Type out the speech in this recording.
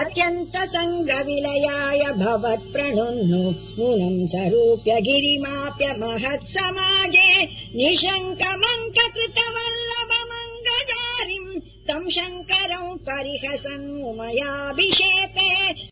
अत्यन्त भवत्प्रणुन्नु नूनम् भवत् प्रणुन्नु। सरूप्य गिरिमाप्य महत् समाजे निशङ्क तम् शङ्करम् परिहसङ्गुमयाभिषेप